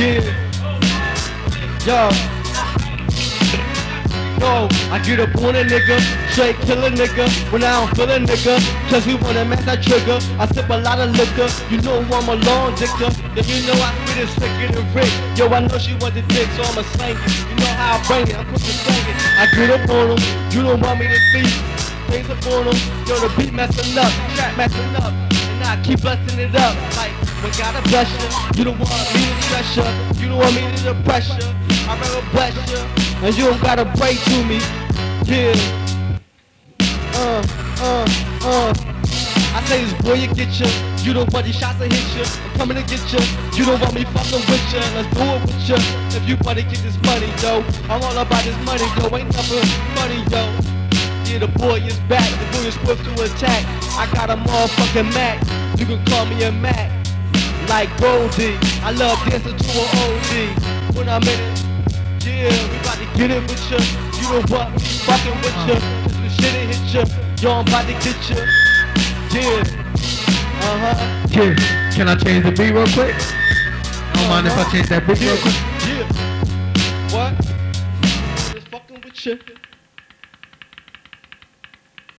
Yeah. Yo. Yo, I get up on a nigga, straight kill a nigga when I don't feel a nigga. Cause we wanna match that trigger. I sip a lot of liquor, you know I'm a long dicker. Then you know I spit it sicker than Rick. Yo, I know she want the dick, so I'ma slang it. You know how I bring it, I'm quick to slang it. I get up on them, you don't want me to speak. Things up on them, yo, the beat messing up, track messing up. I keep busting it up, like, we gotta bless you. You don't want me to stress you, you don't want me to depress you. I'd rather bless you, and you don't gotta pray to me. Yeah. Uh, uh, uh. I say this boy, you get you. You don't want these shots to hit you. I'm coming to get you. You don't want me fucking with you. Let's do it with you. If you wanna get this money, yo. I'm all about this money, yo. Ain't nothing funny, yo. Yeah, the boy is back. The boy is swift to attack. I got a motherfucking Mac. You can call me a Mac. Like Goldie. I love dancing to an OD. When I'm in it. Yeah, we about to get it with ya. You know what? We fucking with ya. Cause the shit ain't hit ya. Yo, I'm about to get ya. Yeah. Uh-huh. Yeah. Can I change the beat real quick? I Don't mind if I change that beat real quick? Yeah. Yeah. What? Just fucking with ya.